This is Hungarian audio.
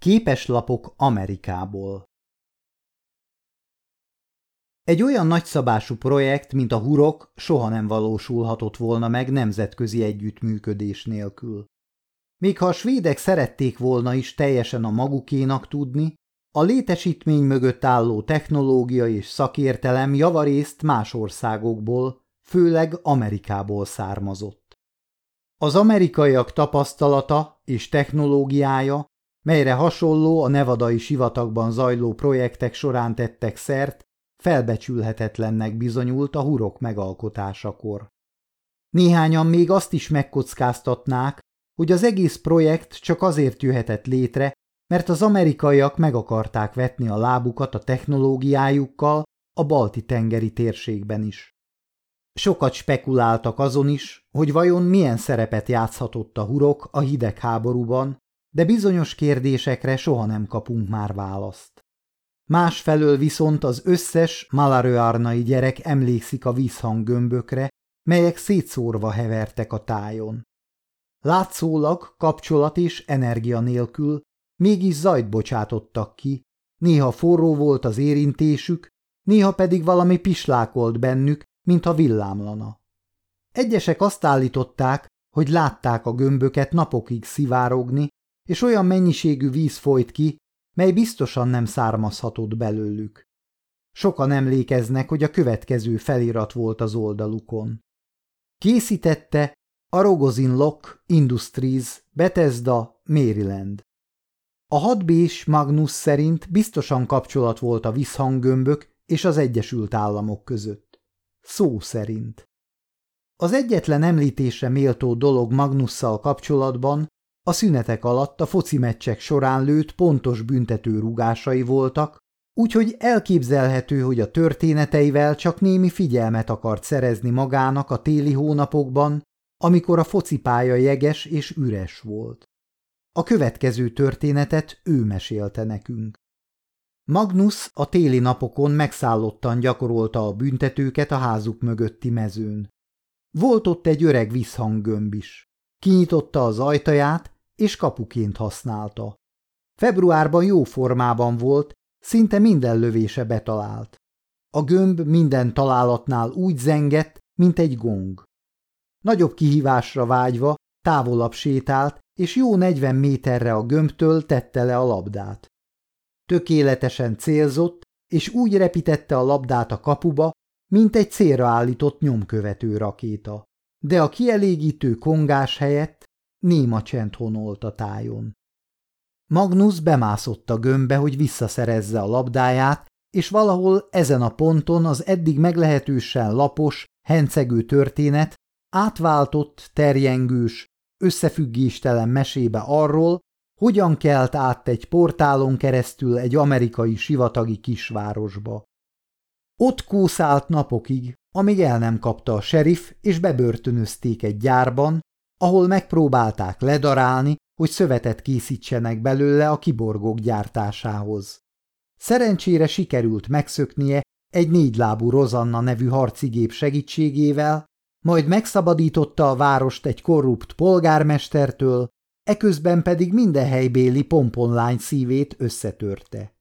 Képeslapok Amerikából Egy olyan nagyszabású projekt, mint a Hurok, soha nem valósulhatott volna meg nemzetközi együttműködés nélkül. Még ha a svédek szerették volna is teljesen a magukénak tudni, a létesítmény mögött álló technológia és szakértelem javarészt más országokból, főleg Amerikából származott. Az amerikaiak tapasztalata és technológiája melyre hasonló a nevadai sivatagban zajló projektek során tettek szert, felbecsülhetetlennek bizonyult a hurok megalkotásakor. Néhányan még azt is megkockáztatnák, hogy az egész projekt csak azért jöhetett létre, mert az amerikaiak meg akarták vetni a lábukat a technológiájukkal a balti tengeri térségben is. Sokat spekuláltak azon is, hogy vajon milyen szerepet játszhatott a hurok a hidegháborúban, de bizonyos kérdésekre soha nem kapunk már választ. Másfelől viszont az összes malarőárnai gyerek emlékszik a vízhanggömbökre, melyek szétszórva hevertek a tájon. Látszólag kapcsolat és energia nélkül mégis zajt bocsátottak ki, néha forró volt az érintésük, néha pedig valami pislákolt bennük, mintha villámlana. Egyesek azt állították, hogy látták a gömböket napokig szivárogni, és olyan mennyiségű víz folyt ki, mely biztosan nem származhatott belőlük. Sokan emlékeznek, hogy a következő felirat volt az oldalukon. Készítette a Rogozin Lock Industries, Bethesda, Maryland. A hadbés Magnus szerint biztosan kapcsolat volt a visszhanggömbök és az Egyesült Államok között. Szó szerint. Az egyetlen említésre méltó dolog Magnusszal kapcsolatban a szünetek alatt a foci meccsek során lőtt pontos büntető rugásai voltak, úgyhogy elképzelhető, hogy a történeteivel csak némi figyelmet akart szerezni magának a téli hónapokban, amikor a focipálya jeges és üres volt. A következő történetet ő mesélte nekünk. Magnus a téli napokon megszállottan gyakorolta a büntetőket a házuk mögötti mezőn. Volt ott egy öreg visszhanggömb is. Kinyitotta az ajtaját, és kapuként használta. Februárban jó formában volt, szinte minden lövése betalált. A gömb minden találatnál úgy zengett, mint egy gong. Nagyobb kihívásra vágyva távolabb sétált, és jó negyven méterre a gömbtől tette le a labdát. Tökéletesen célzott, és úgy repítette a labdát a kapuba, mint egy célra állított nyomkövető rakéta. De a kielégítő kongás helyett néma csend honolt a tájon. Magnus bemászott a gömbbe, hogy visszaszerezze a labdáját, és valahol ezen a ponton az eddig meglehetősen lapos, hencegő történet átváltott, terjengős, összefüggéstelen mesébe arról, hogyan kelt át egy portálon keresztül egy amerikai sivatagi kisvárosba. Ott kószált napokig, amíg el nem kapta a serif, és bebörtönözték egy gyárban, ahol megpróbálták ledarálni, hogy szövetet készítsenek belőle a kiborgók gyártásához. Szerencsére sikerült megszöknie egy négylábú Rozanna nevű harcigép segítségével, majd megszabadította a várost egy korrupt polgármestertől, eközben pedig minden helybéli pomponlány szívét összetörte.